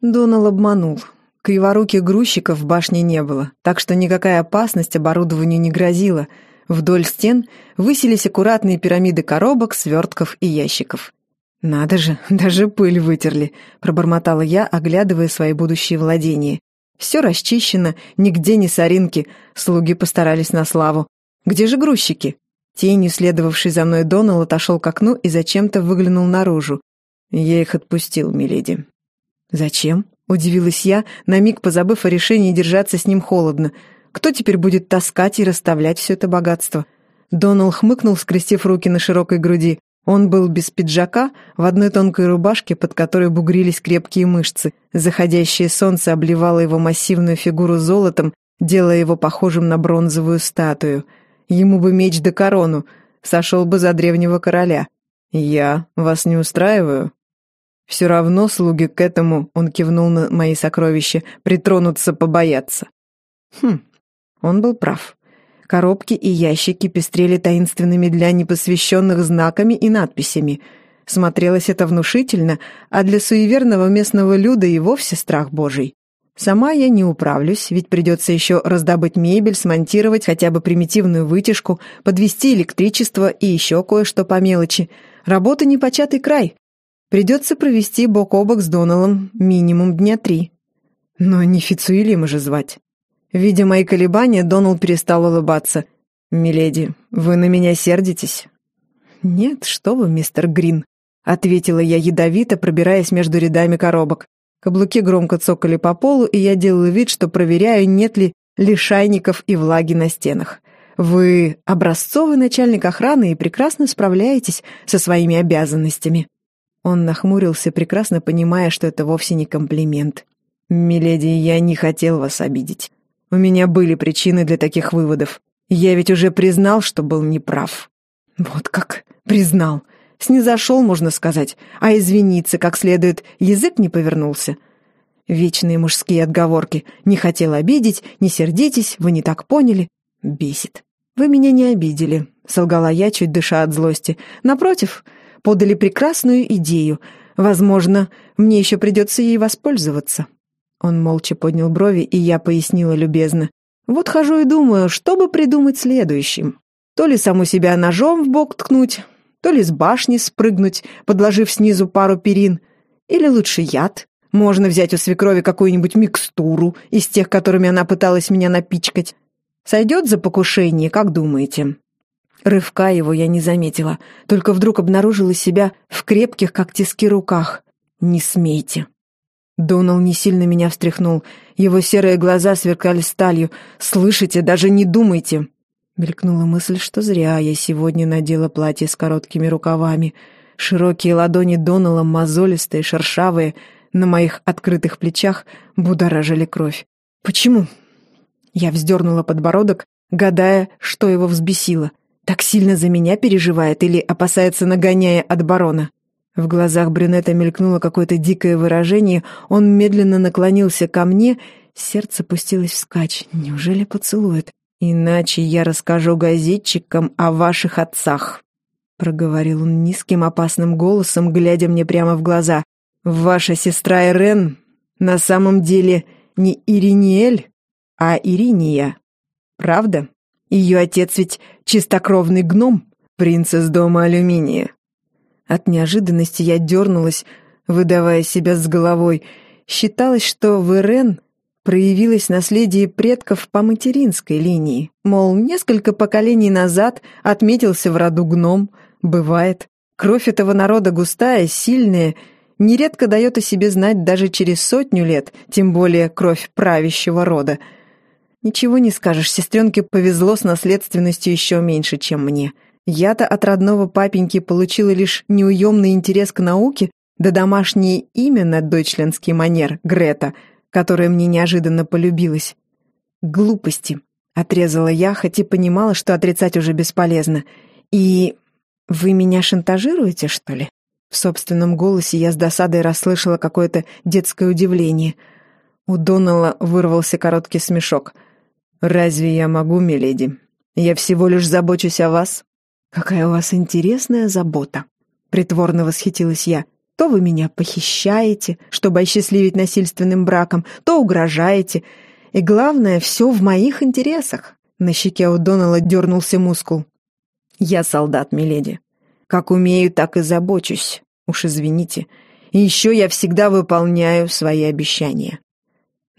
Донал обманул. Криворуких грузчиков в башне не было, так что никакая опасность оборудованию не грозила. Вдоль стен высились аккуратные пирамиды коробок, свертков и ящиков. «Надо же, даже пыль вытерли», — пробормотала я, оглядывая свои будущие владения. «Все расчищено, нигде не соринки, слуги постарались на славу. Где же грузчики?» Тенью, следовавший за мной Донал, отошел к окну и зачем-то выглянул наружу. «Я их отпустил, миледи». «Зачем?» — удивилась я, на миг позабыв о решении держаться с ним холодно. «Кто теперь будет таскать и расставлять все это богатство?» Донал хмыкнул, скрестив руки на широкой груди. Он был без пиджака, в одной тонкой рубашке, под которой бугрились крепкие мышцы. Заходящее солнце обливало его массивную фигуру золотом, делая его похожим на бронзовую статую. Ему бы меч да корону, сошел бы за древнего короля. «Я вас не устраиваю?» «Все равно слуги к этому», — он кивнул на мои сокровища, — «притронуться побояться». Хм, он был прав. Коробки и ящики пестрели таинственными для непосвященных знаками и надписями. Смотрелось это внушительно, а для суеверного местного люда и вовсе страх божий. Сама я не управлюсь, ведь придется еще раздобыть мебель, смонтировать хотя бы примитивную вытяжку, подвести электричество и еще кое-что по мелочи. Работа непочатый край. Придется провести бок о бок с Доналом минимум дня три. Но не Фицуилима же звать. Видя мои колебания, Донал перестал улыбаться. «Миледи, вы на меня сердитесь?» «Нет, что вы, мистер Грин», — ответила я ядовито, пробираясь между рядами коробок. Каблуки громко цокали по полу, и я делала вид, что проверяю, нет ли лишайников и влаги на стенах. «Вы образцовый начальник охраны и прекрасно справляетесь со своими обязанностями». Он нахмурился, прекрасно понимая, что это вовсе не комплимент. «Миледи, я не хотел вас обидеть. У меня были причины для таких выводов. Я ведь уже признал, что был неправ. Вот как признал. Снизошел, можно сказать, а извиниться как следует язык не повернулся. Вечные мужские отговорки. Не хотел обидеть, не сердитесь, вы не так поняли. Бесит. Вы меня не обидели, солгала я, чуть дыша от злости. Напротив, подали прекрасную идею. Возможно, мне еще придется ей воспользоваться. Он молча поднял брови, и я пояснила любезно. «Вот хожу и думаю, что бы придумать следующим. То ли саму себя ножом в бок ткнуть, то ли с башни спрыгнуть, подложив снизу пару перин. Или лучше яд. Можно взять у свекрови какую-нибудь микстуру из тех, которыми она пыталась меня напичкать. Сойдет за покушение, как думаете?» Рывка его я не заметила, только вдруг обнаружила себя в крепких, как тиски, руках. «Не смейте!» Донал не сильно меня встряхнул. Его серые глаза сверкали сталью. «Слышите, даже не думайте!» Мелькнула мысль, что зря я сегодня надела платье с короткими рукавами. Широкие ладони Донала, мозолистые, шершавые, на моих открытых плечах будоражили кровь. «Почему?» Я вздернула подбородок, гадая, что его взбесило. Так сильно за меня переживает или опасается нагоняя от барона? В глазах брюнета мелькнуло какое-то дикое выражение, он медленно наклонился ко мне, сердце пустилось вскачь. Неужели поцелует? «Иначе я расскажу газетчикам о ваших отцах», — проговорил он низким опасным голосом, глядя мне прямо в глаза. «Ваша сестра Ирен на самом деле не Ириниэль, а Ириния. Правда? Ее отец ведь чистокровный гном, принц из дома алюминия. От неожиданности я дернулась, выдавая себя с головой. Считалось, что в Ирен проявилось наследие предков по материнской линии. Мол, несколько поколений назад отметился в роду гном. Бывает. Кровь этого народа густая, сильная, нередко дает о себе знать даже через сотню лет, тем более кровь правящего рода. Ничего не скажешь, сестренке повезло с наследственностью еще меньше, чем мне. — я-то от родного папеньки получила лишь неуемный интерес к науке, да домашнее имя на дойчленский манер, Грета, которое мне неожиданно полюбилось. «Глупости», — отрезала я, хоть и понимала, что отрицать уже бесполезно. «И вы меня шантажируете, что ли?» В собственном голосе я с досадой расслышала какое-то детское удивление. У Донала вырвался короткий смешок. «Разве я могу, миледи? Я всего лишь забочусь о вас, «Какая у вас интересная забота!» — притворно восхитилась я. То вы меня похищаете, чтобы осчастливить насильственным браком, то угрожаете. И главное, все в моих интересах. На щеке у Донала дернулся мускул. Я солдат, миледи. Как умею, так и забочусь. Уж извините. И еще я всегда выполняю свои обещания.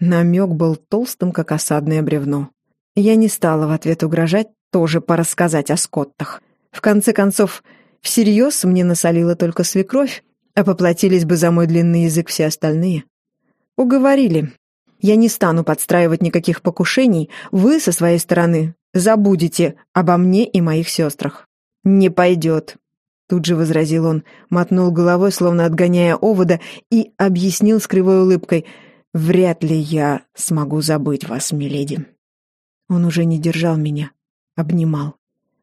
Намек был толстым, как осадное бревно. Я не стала в ответ угрожать, тоже порассказать о скоттах. В конце концов, всерьез мне насолила только свекровь, а поплатились бы за мой длинный язык все остальные. Уговорили. Я не стану подстраивать никаких покушений, вы со своей стороны забудете обо мне и моих сестрах. Не пойдет. Тут же возразил он, мотнул головой, словно отгоняя овода, и объяснил с кривой улыбкой, «Вряд ли я смогу забыть вас, миледи». Он уже не держал меня, обнимал,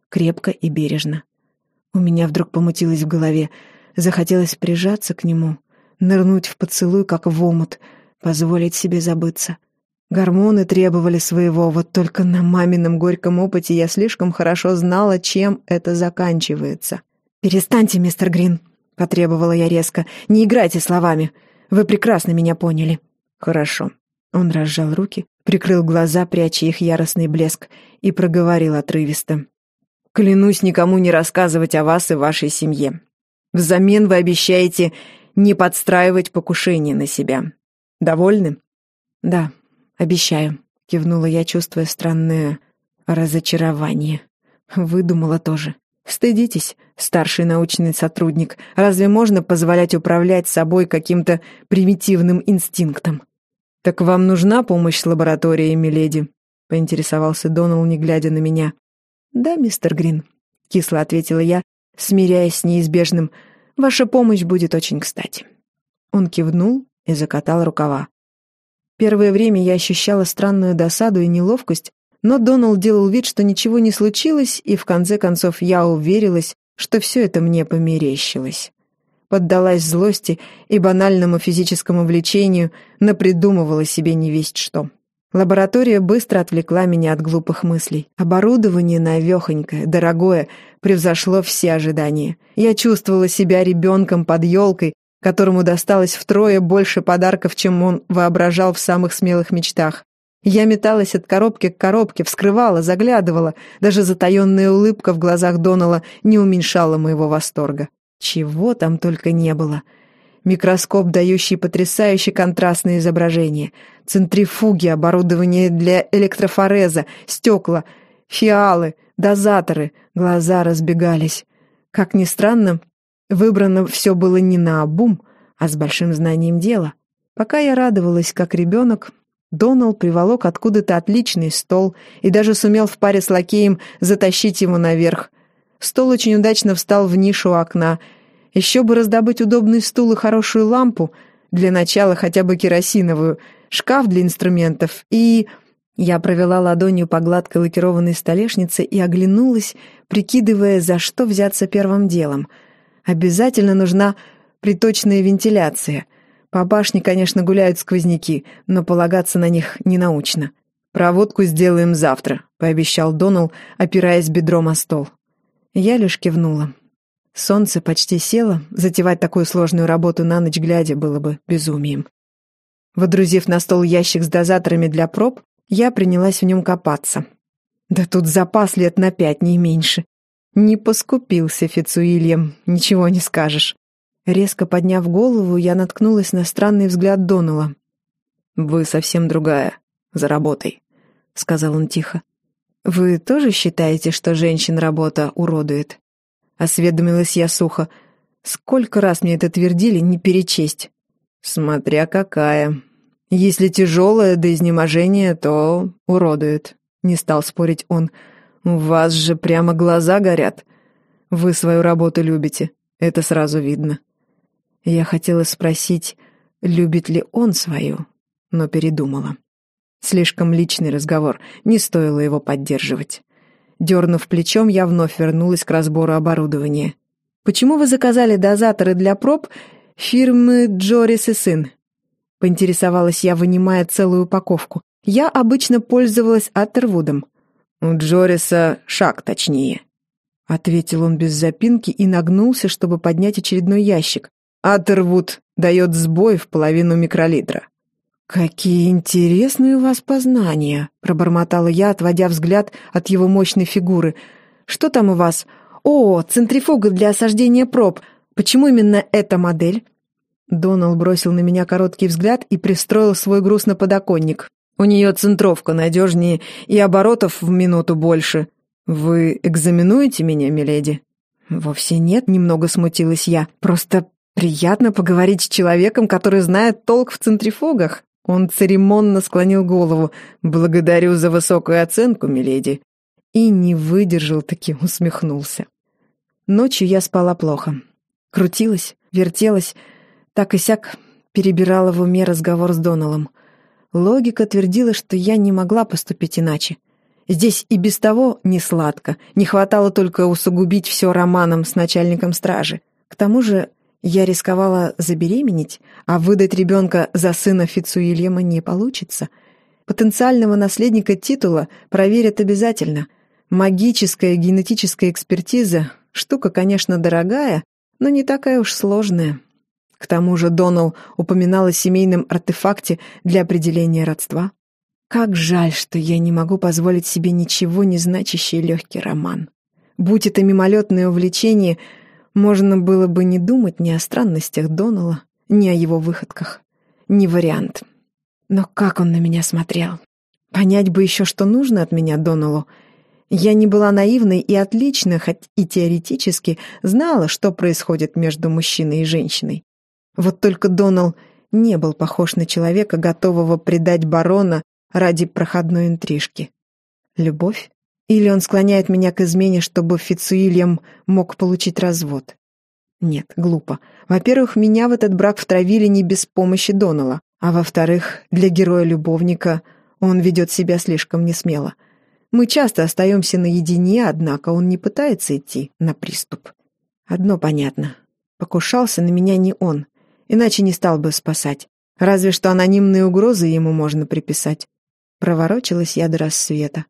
крепко и бережно. У меня вдруг помутилось в голове, захотелось прижаться к нему, нырнуть в поцелуй, как в омут, позволить себе забыться. Гормоны требовали своего, вот только на мамином горьком опыте я слишком хорошо знала, чем это заканчивается. «Перестаньте, мистер Грин», — потребовала я резко, — «не играйте словами. Вы прекрасно меня поняли». «Хорошо». Он разжал руки, прикрыл глаза, пряча их яростный блеск, и проговорил отрывисто. «Клянусь никому не рассказывать о вас и вашей семье. Взамен вы обещаете не подстраивать покушение на себя. Довольны?» «Да, обещаю», — кивнула я, чувствуя странное разочарование. Выдумала тоже. «Стыдитесь, старший научный сотрудник. Разве можно позволять управлять собой каким-то примитивным инстинктом?» «Так вам нужна помощь с лабораторией, миледи?» — поинтересовался Донал, не глядя на меня. «Да, мистер Грин», — кисло ответила я, смиряясь с неизбежным. «Ваша помощь будет очень кстати». Он кивнул и закатал рукава. Первое время я ощущала странную досаду и неловкость, но Донал делал вид, что ничего не случилось, и в конце концов я уверилась, что все это мне померещилось поддалась злости и банальному физическому влечению, напридумывала себе не весть что. Лаборатория быстро отвлекла меня от глупых мыслей. Оборудование навехонькое, дорогое, превзошло все ожидания. Я чувствовала себя ребенком под елкой, которому досталось втрое больше подарков, чем он воображал в самых смелых мечтах. Я металась от коробки к коробке, вскрывала, заглядывала. Даже затаенная улыбка в глазах Донала не уменьшала моего восторга. Чего там только не было. Микроскоп, дающий потрясающе контрастные изображения, центрифуги, оборудование для электрофореза, стекла, фиалы, дозаторы, глаза разбегались. Как ни странно, выбрано все было не на обум, а с большим знанием дела. Пока я радовалась, как ребенок, Донал приволок откуда-то отличный стол и даже сумел в паре с лакеем затащить его наверх, Стол очень удачно встал в нишу окна. Еще бы раздобыть удобный стул и хорошую лампу, для начала хотя бы керосиновую, шкаф для инструментов и... Я провела ладонью по гладкой лакированной столешнице и оглянулась, прикидывая, за что взяться первым делом. Обязательно нужна приточная вентиляция. По башне, конечно, гуляют сквозняки, но полагаться на них не научно. «Проводку сделаем завтра», — пообещал Донал, опираясь бедром о стол. Я лишь кивнула. Солнце почти село, затевать такую сложную работу на ночь глядя было бы безумием. Водрузив на стол ящик с дозаторами для проб, я принялась в нем копаться. Да тут запас лет на пять, не меньше. Не поскупился Фицуильям, ничего не скажешь. Резко подняв голову, я наткнулась на странный взгляд Донала. «Вы совсем другая. За работой», — сказал он тихо. «Вы тоже считаете, что женщин работа уродует?» Осведомилась я сухо. «Сколько раз мне это твердили, не перечесть?» «Смотря какая. Если тяжелая до изнеможения, то уродует», — не стал спорить он. «У вас же прямо глаза горят. Вы свою работу любите, это сразу видно». Я хотела спросить, любит ли он свою, но передумала. Слишком личный разговор, не стоило его поддерживать. Дернув плечом, я вновь вернулась к разбору оборудования. «Почему вы заказали дозаторы для проб фирмы Джорис и сын?» Поинтересовалась я, вынимая целую упаковку. Я обычно пользовалась Аттервудом. «У Джориса шаг точнее», — ответил он без запинки и нагнулся, чтобы поднять очередной ящик. Атервуд дает сбой в половину микролитра». «Какие интересные у вас познания», — пробормотала я, отводя взгляд от его мощной фигуры. «Что там у вас? О, центрифуга для осаждения проб. Почему именно эта модель?» Донал бросил на меня короткий взгляд и пристроил свой груз на подоконник. «У нее центровка надежнее и оборотов в минуту больше. Вы экзаменуете меня, миледи?» «Вовсе нет», — немного смутилась я. «Просто приятно поговорить с человеком, который знает толк в центрифугах». Он церемонно склонил голову. «Благодарю за высокую оценку, миледи». И не выдержал таки, усмехнулся. Ночью я спала плохо. Крутилась, вертелась, так и сяк перебирала в уме разговор с Доналом. Логика твердила, что я не могла поступить иначе. Здесь и без того не сладко, не хватало только усугубить все романом с начальником стражи. К тому же я рисковала забеременеть, а выдать ребенка за сына Фицуильяма не получится. Потенциального наследника титула проверят обязательно. Магическая генетическая экспертиза — штука, конечно, дорогая, но не такая уж сложная. К тому же Донал упоминал о семейном артефакте для определения родства. Как жаль, что я не могу позволить себе ничего не значащий легкий роман. Будь это мимолетное увлечение — можно было бы не думать ни о странностях Донала, ни о его выходках. Не вариант. Но как он на меня смотрел? Понять бы еще, что нужно от меня Доналу. Я не была наивной и отлично, хоть и теоретически, знала, что происходит между мужчиной и женщиной. Вот только Донал не был похож на человека, готового предать барона ради проходной интрижки. Любовь? Или он склоняет меня к измене, чтобы Фицуильям мог получить развод? Нет, глупо. Во-первых, меня в этот брак втравили не без помощи Донала, а во-вторых, для героя-любовника он ведет себя слишком несмело. Мы часто остаемся наедине, однако он не пытается идти на приступ. Одно понятно. Покушался на меня не он, иначе не стал бы спасать. Разве что анонимные угрозы ему можно приписать. Проворочилась я до рассвета.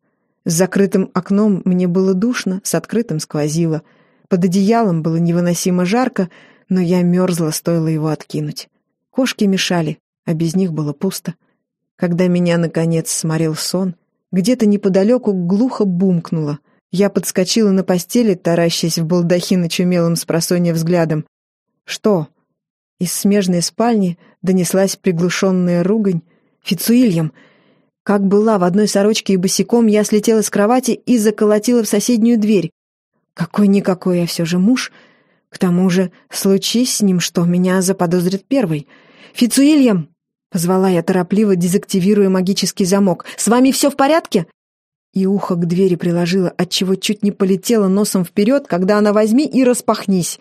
С закрытым окном мне было душно, с открытым сквозило. Под одеялом было невыносимо жарко, но я мерзла, стоило его откинуть. Кошки мешали, а без них было пусто. Когда меня, наконец, сморил сон, где-то неподалеку глухо бумкнуло. Я подскочила на постели, таращась в балдахин очумелым с просонья взглядом. «Что?» Из смежной спальни донеслась приглушенная ругань. «Фицуильям!» Как была в одной сорочке и босиком, я слетела с кровати и заколотила в соседнюю дверь. Какой-никакой я все же муж. К тому же, случись с ним что, меня заподозрят первой. «Фицуильям!» — позвала я торопливо, дезактивируя магический замок. «С вами все в порядке?» И ухо к двери приложила, отчего чуть не полетела носом вперед, когда она возьми и распахнись.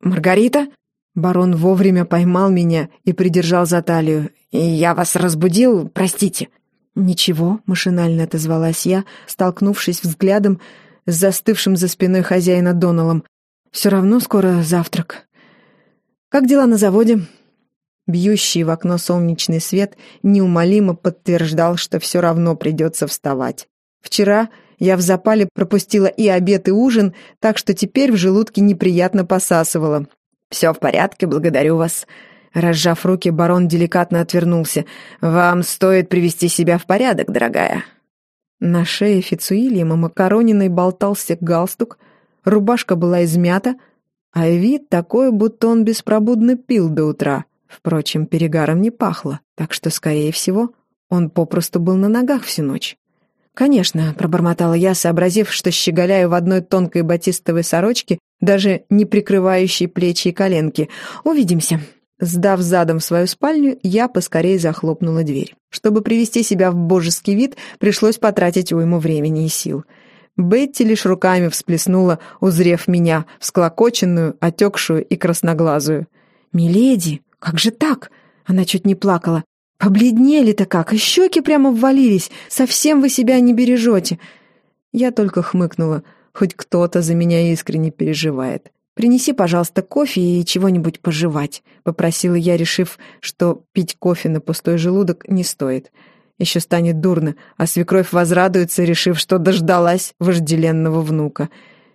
«Маргарита?» Барон вовремя поймал меня и придержал за талию. «И я вас разбудил, простите». «Ничего», — машинально отозвалась я, столкнувшись взглядом с застывшим за спиной хозяина Доналом. «Все равно скоро завтрак». «Как дела на заводе?» Бьющий в окно солнечный свет неумолимо подтверждал, что все равно придется вставать. Вчера я в запале пропустила и обед, и ужин, так что теперь в желудке неприятно посасывало. «Все в порядке, благодарю вас», Разжав руки, барон деликатно отвернулся. «Вам стоит привести себя в порядок, дорогая». На шее Фицуильяма Макарониной болтался галстук, рубашка была измята, а вид такой, будто он беспробудно пил до утра. Впрочем, перегаром не пахло, так что, скорее всего, он попросту был на ногах всю ночь. «Конечно», — пробормотала я, сообразив, что щеголяю в одной тонкой батистовой сорочке, даже не прикрывающей плечи и коленки. «Увидимся». Сдав задом свою спальню, я поскорее захлопнула дверь. Чтобы привести себя в божеский вид, пришлось потратить уйму времени и сил. Бетти лишь руками всплеснула, узрев меня, всклокоченную, отекшую и красноглазую. «Миледи, как же так?» Она чуть не плакала. «Побледнели-то как, и щеки прямо ввалились. Совсем вы себя не бережете». Я только хмыкнула. Хоть кто-то за меня искренне переживает. «Принеси, пожалуйста, кофе и чего-нибудь пожевать», — попросила я, решив, что пить кофе на пустой желудок не стоит. Еще станет дурно, а свекровь возрадуется, решив, что дождалась вожделенного внука.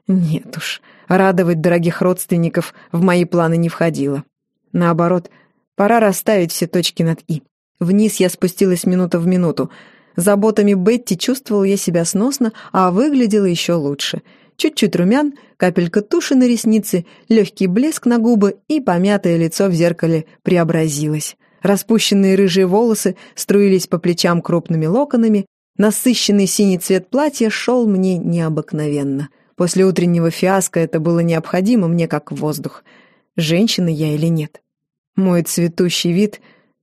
Нет уж, радовать дорогих родственников в мои планы не входило. Наоборот, пора расставить все точки над «и». Вниз я спустилась минута в минуту. Заботами Бетти чувствовал я себя сносно, а выглядела еще лучше. Чуть-чуть румян, капелька туши на ресницы, легкий блеск на губы и помятое лицо в зеркале преобразилось. Распущенные рыжие волосы струились по плечам крупными локонами, насыщенный синий цвет платья шел мне необыкновенно. После утреннего фиаско это было необходимо мне как воздух. Женщина я или нет? Мой цветущий вид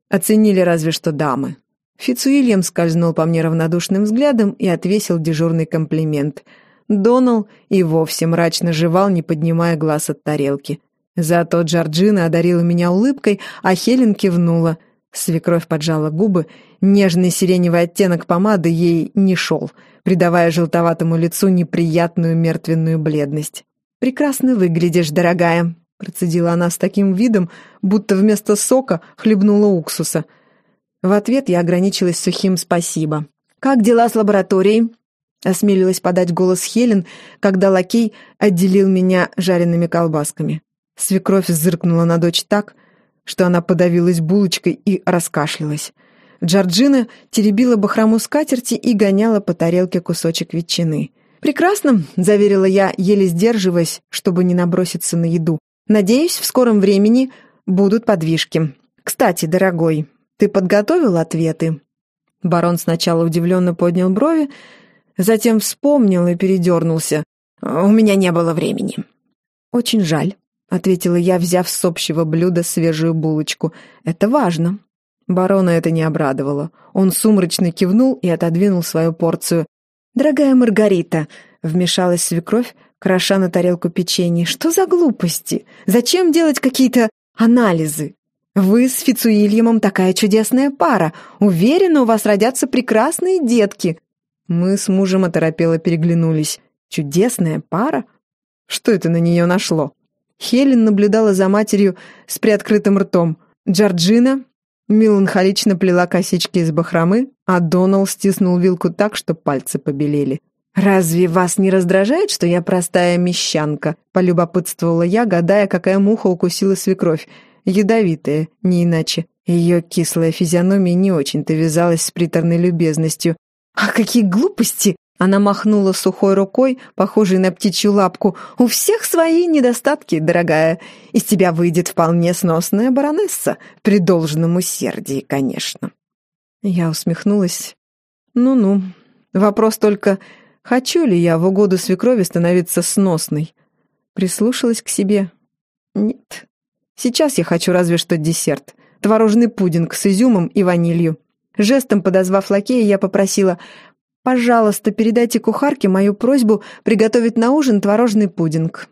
оценили разве что дамы. Фицуильям скользнул по мне равнодушным взглядом и отвесил дежурный комплимент. Донал и вовсе мрачно жевал, не поднимая глаз от тарелки. Зато Джорджина одарила меня улыбкой, а Хелен кивнула. Свекровь поджала губы, нежный сиреневый оттенок помады ей не шел, придавая желтоватому лицу неприятную мертвенную бледность. «Прекрасно выглядишь, дорогая», — процедила она с таким видом, будто вместо сока хлебнула уксуса — в ответ я ограничилась сухим «спасибо». «Как дела с лабораторией?» — осмелилась подать голос Хелен, когда лакей отделил меня жареными колбасками. Свекровь зыркнула на дочь так, что она подавилась булочкой и раскашлялась. Джорджина теребила бахрому скатерти и гоняла по тарелке кусочек ветчины. «Прекрасно», — заверила я, еле сдерживаясь, чтобы не наброситься на еду. «Надеюсь, в скором времени будут подвижки. Кстати, дорогой, «Ты подготовил ответы?» Барон сначала удивленно поднял брови, затем вспомнил и передернулся. «У меня не было времени». «Очень жаль», — ответила я, взяв с общего блюда свежую булочку. «Это важно». Барона это не обрадовало. Он сумрачно кивнул и отодвинул свою порцию. «Дорогая Маргарита», — вмешалась свекровь, кроша на тарелку печенье, — «что за глупости? Зачем делать какие-то анализы? Вы с Фицуильямом такая чудесная пара. Уверена, у вас родятся прекрасные детки». Мы с мужем оторопело переглянулись. «Чудесная пара? Что это на нее нашло?» Хелен наблюдала за матерью с приоткрытым ртом. Джорджина меланхолично плела косички из бахромы, а Донал стиснул вилку так, что пальцы побелели. «Разве вас не раздражает, что я простая мещанка?» — полюбопытствовала я, гадая, какая муха укусила свекровь. Ядовитая, не иначе. Ее кислая физиономия не очень-то вязалась с приторной любезностью. «А какие глупости!» Она махнула сухой рукой, похожей на птичью лапку. «У всех свои недостатки, дорогая. Из тебя выйдет вполне сносная баронесса, при должном усердии, конечно». Я усмехнулась. «Ну-ну. Вопрос только, хочу ли я в угоду свекрови становиться сносной?» Прислушалась к себе. «Нет, Сейчас я хочу разве что десерт. Творожный пудинг с изюмом и ванилью. Жестом подозвав лакея, я попросила «Пожалуйста, передайте кухарке мою просьбу приготовить на ужин творожный пудинг».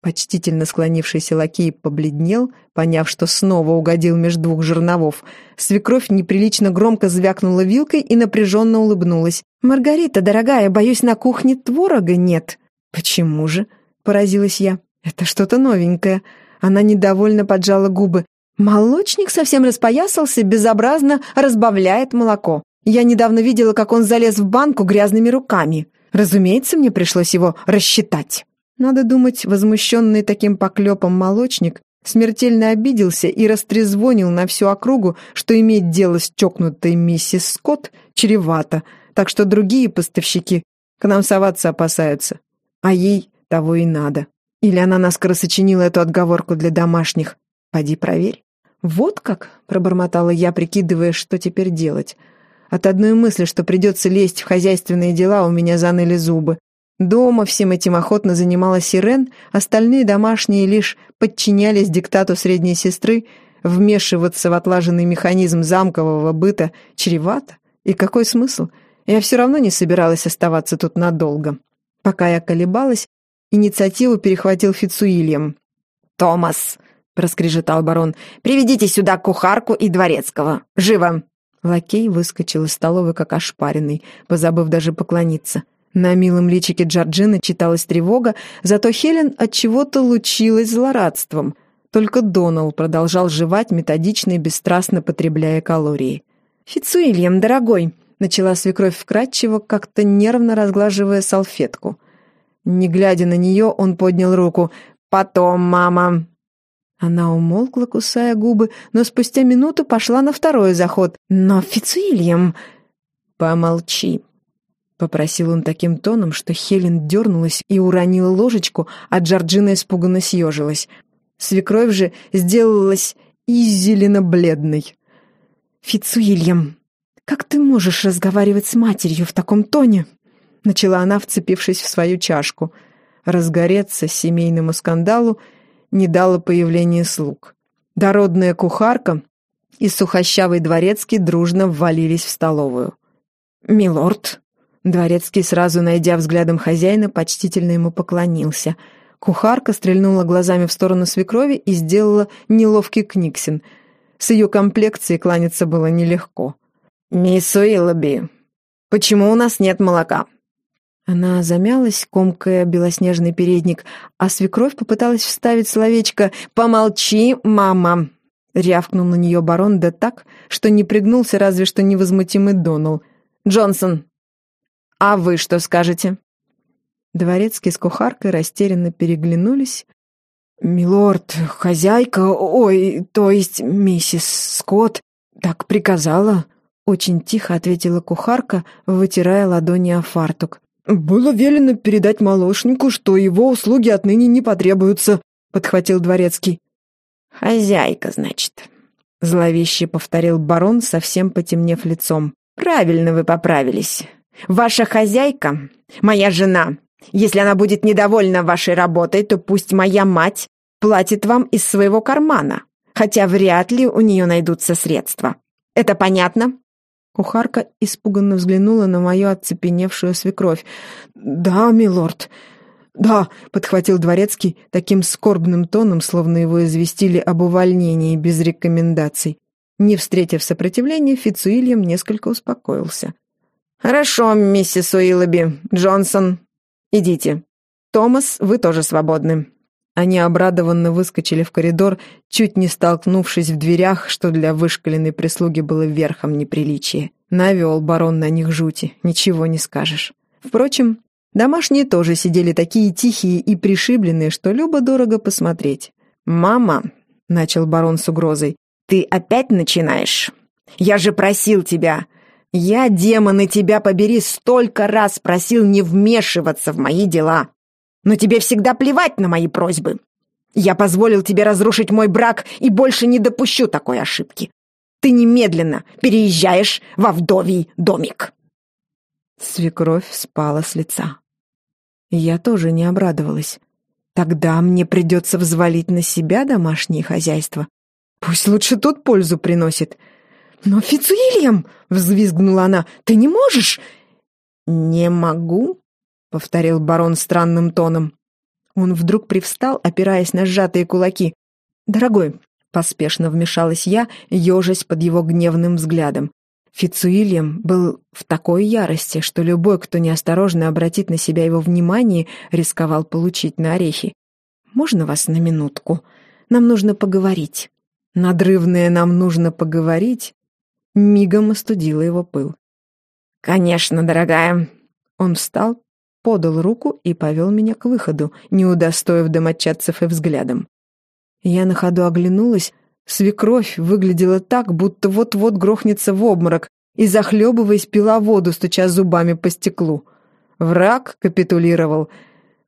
Почтительно склонившийся лакей побледнел, поняв, что снова угодил между двух жерновов. Свекровь неприлично громко звякнула вилкой и напряженно улыбнулась. «Маргарита, дорогая, боюсь, на кухне творога нет». «Почему же?» — поразилась я. «Это что-то новенькое». Она недовольно поджала губы. «Молочник совсем распоясался, безобразно разбавляет молоко. Я недавно видела, как он залез в банку грязными руками. Разумеется, мне пришлось его рассчитать». Надо думать, возмущенный таким поклепом молочник смертельно обиделся и растрезвонил на всю округу, что иметь дело с чокнутой миссис Скотт чревато, так что другие поставщики к нам соваться опасаются. А ей того и надо. Или она наскоро сочинила эту отговорку для домашних? Поди проверь. «Вот как?» — пробормотала я, прикидывая, что теперь делать. От одной мысли, что придется лезть в хозяйственные дела, у меня заныли зубы. Дома всем этим охотно занималась Ирен, остальные домашние лишь подчинялись диктату средней сестры, вмешиваться в отлаженный механизм замкового быта чревато. И какой смысл? Я все равно не собиралась оставаться тут надолго. Пока я колебалась, Инициативу перехватил Фицуильям. «Томас!» — проскрежетал барон. «Приведите сюда кухарку и дворецкого! Живо!» Лакей выскочил из столовой, как ошпаренный, позабыв даже поклониться. На милом личике Джорджины читалась тревога, зато Хелен от чего-то лучилась злорадством. Только Донал продолжал жевать, методично и бесстрастно потребляя калории. «Фицуильям, дорогой!» — начала свекровь вкратчиво, как-то нервно разглаживая салфетку — не глядя на нее, он поднял руку. «Потом, мама!» Она умолкла, кусая губы, но спустя минуту пошла на второй заход. «Но, Фицуильям...» «Помолчи», — попросил он таким тоном, что Хелен дернулась и уронила ложечку, а Джорджина испуганно съежилась. Свекровь же сделалась изелено-бледной. «Фицуильям, как ты можешь разговаривать с матерью в таком тоне?» Начала она, вцепившись в свою чашку. Разгореться семейному скандалу не дало появление слуг. Дородная кухарка и сухощавый дворецкий дружно ввалились в столовую. «Милорд», Дворецкий, сразу найдя взглядом хозяина, почтительно ему поклонился. Кухарка стрельнула глазами в сторону свекрови и сделала неловкий книксин. С ее комплекцией кланяться было нелегко. «Мисс Уиллоби, почему у нас нет молока?» Она замялась, комкая белоснежный передник, а свекровь попыталась вставить словечко «Помолчи, мама!» Рявкнул на нее барон да так, что не пригнулся разве что невозмутимый Донал. «Джонсон, «А вы что скажете?» Дворецкий с кухаркой растерянно переглянулись. «Милорд, хозяйка, ой, то есть миссис Скотт, так приказала», — очень тихо ответила кухарка, вытирая ладони о фартук. «Было велено передать молочнику, что его услуги отныне не потребуются», — подхватил дворецкий. «Хозяйка, значит», — зловеще повторил барон, совсем потемнев лицом. «Правильно вы поправились. Ваша хозяйка — моя жена. Если она будет недовольна вашей работой, то пусть моя мать платит вам из своего кармана, хотя вряд ли у нее найдутся средства. Это понятно?» Кухарка испуганно взглянула на мою оцепеневшую свекровь. «Да, милорд», «Да», — подхватил дворецкий таким скорбным тоном, словно его известили об увольнении без рекомендаций. Не встретив сопротивления, Фицуильям несколько успокоился. «Хорошо, миссис Уиллоби. Джонсон, идите. Томас, вы тоже свободны». Они обрадованно выскочили в коридор, чуть не столкнувшись в дверях, что для вышкаленной прислуги было верхом неприличия. Навел барон на них жути, ничего не скажешь. Впрочем, домашние тоже сидели такие тихие и пришибленные, что любо-дорого посмотреть. «Мама», — начал барон с угрозой, — «ты опять начинаешь? Я же просил тебя, я, демоны, тебя побери, столько раз просил не вмешиваться в мои дела. Но тебе всегда плевать на мои просьбы. Я позволил тебе разрушить мой брак и больше не допущу такой ошибки. Ты немедленно переезжаешь во вдовий домик. Свекровь спала с лица. Я тоже не обрадовалась. Тогда мне придется взвалить на себя домашнее хозяйство. Пусть лучше тот пользу приносит — «Но, Фицуильям!» — взвизгнула она. «Ты не можешь!» «Не могу», — повторил барон странным тоном. Он вдруг привстал, опираясь на сжатые кулаки. «Дорогой», — поспешно вмешалась я, ежась под его гневным взглядом. Фицуильям был в такой ярости, что любой, кто неосторожно обратит на себя его внимание, рисковал получить на орехи. «Можно вас на минутку? Нам нужно поговорить». Надрывное «нам нужно поговорить» мигом остудила его пыл. «Конечно, дорогая». Он встал, подал руку и повел меня к выходу, не удостоив домочадцев и взглядом. Я на ходу оглянулась, свекровь выглядела так, будто вот-вот грохнется в обморок, и, захлебываясь, пила воду, стуча зубами по стеклу. Враг капитулировал.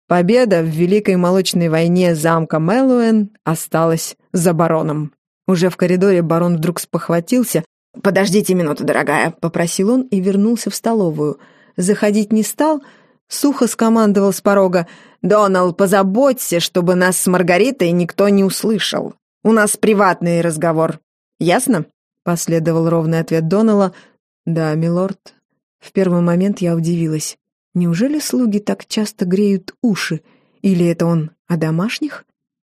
Победа в Великой Молочной войне замка Мэллоуэн осталась за бароном. Уже в коридоре барон вдруг спохватился, «Подождите минуту, дорогая», — попросил он и вернулся в столовую. Заходить не стал, сухо скомандовал с порога. «Донал, позаботься, чтобы нас с Маргаритой никто не услышал. У нас приватный разговор. Ясно?» Последовал ровный ответ Донала. «Да, милорд». В первый момент я удивилась. Неужели слуги так часто греют уши? Или это он о домашних?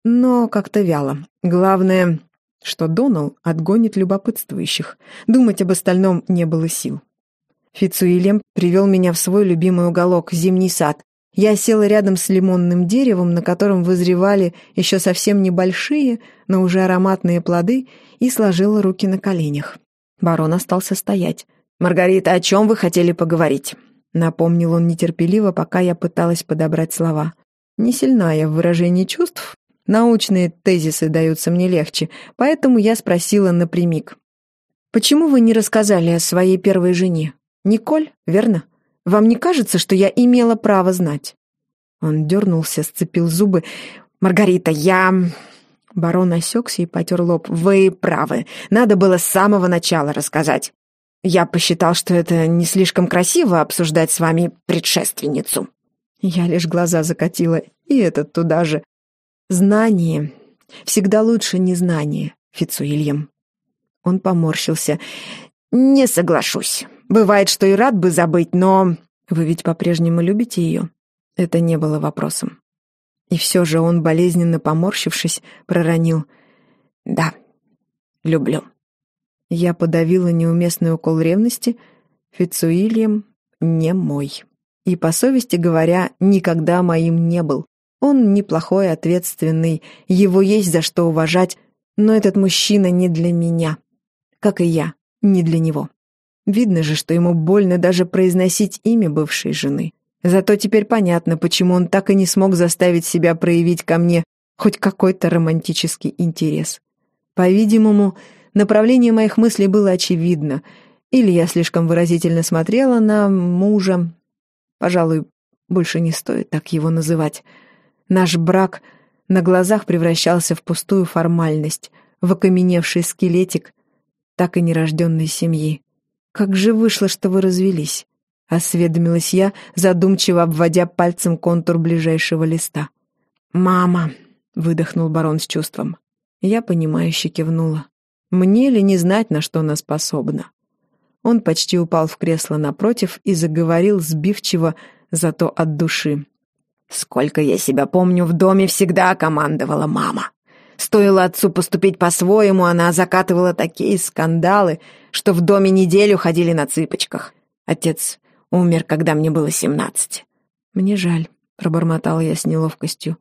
Но как-то вяло. Главное, что Донал отгонит любопытствующих. Думать об остальном не было сил. Фицуилем привел меня в свой любимый уголок, зимний сад. Я села рядом с лимонным деревом, на котором вызревали еще совсем небольшие, но уже ароматные плоды, и сложила руки на коленях. Барон остался стоять. «Маргарита, о чем вы хотели поговорить?» Напомнил он нетерпеливо, пока я пыталась подобрать слова. Не сильная в выражении чувств, Научные тезисы даются мне легче, поэтому я спросила напрямик. «Почему вы не рассказали о своей первой жене? Николь, верно? Вам не кажется, что я имела право знать?» Он дернулся, сцепил зубы. «Маргарита, я...» Барон осекся и потер лоб. «Вы правы. Надо было с самого начала рассказать. Я посчитал, что это не слишком красиво обсуждать с вами предшественницу». Я лишь глаза закатила, и этот туда же. «Знание. Всегда лучше незнание, Фицуильям». Он поморщился. «Не соглашусь. Бывает, что и рад бы забыть, но...» «Вы ведь по-прежнему любите ее?» Это не было вопросом. И все же он, болезненно поморщившись, проронил. «Да, люблю». Я подавила неуместный укол ревности. Фицуильям не мой. И, по совести говоря, никогда моим не был. Он неплохой, ответственный, его есть за что уважать, но этот мужчина не для меня. Как и я, не для него. Видно же, что ему больно даже произносить имя бывшей жены. Зато теперь понятно, почему он так и не смог заставить себя проявить ко мне хоть какой-то романтический интерес. По-видимому, направление моих мыслей было очевидно, или я слишком выразительно смотрела на мужа. Пожалуй, больше не стоит так его называть. Наш брак на глазах превращался в пустую формальность, в окаменевший скелетик так и нерожденной семьи. Как же вышло, что вы развелись? — осведомилась я, задумчиво обводя пальцем контур ближайшего листа. «Мама!» — выдохнул барон с чувством. Я, понимающе кивнула. «Мне ли не знать, на что она способна?» Он почти упал в кресло напротив и заговорил сбивчиво, зато от души. «Сколько я себя помню, в доме всегда командовала мама. Стоило отцу поступить по-своему, она закатывала такие скандалы, что в доме неделю ходили на цыпочках. Отец Умер, когда мне было семнадцать. Мне жаль, пробормотала я с неловкостью.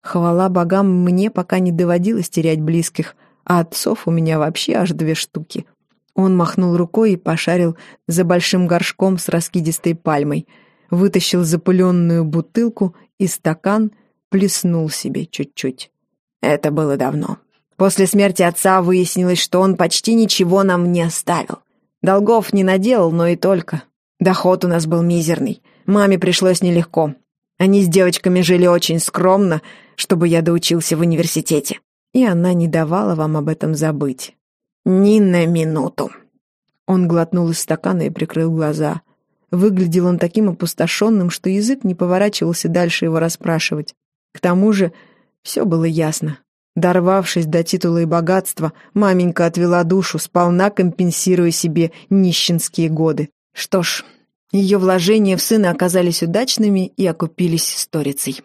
Хвала богам, мне пока не доводилось терять близких, а отцов у меня вообще аж две штуки. Он махнул рукой и пошарил за большим горшком с раскидистой пальмой, вытащил запыленную бутылку и стакан, плеснул себе чуть-чуть. Это было давно. После смерти отца выяснилось, что он почти ничего нам не оставил. Долгов не наделал, но и только. Доход у нас был мизерный. Маме пришлось нелегко. Они с девочками жили очень скромно, чтобы я доучился в университете. И она не давала вам об этом забыть. Ни на минуту. Он глотнул из стакана и прикрыл глаза. Выглядел он таким опустошенным, что язык не поворачивался дальше его расспрашивать. К тому же все было ясно. Дорвавшись до титула и богатства, маменька отвела душу, сполна компенсируя себе нищенские годы. Что ж, ее вложения в сына оказались удачными и окупились сторицей.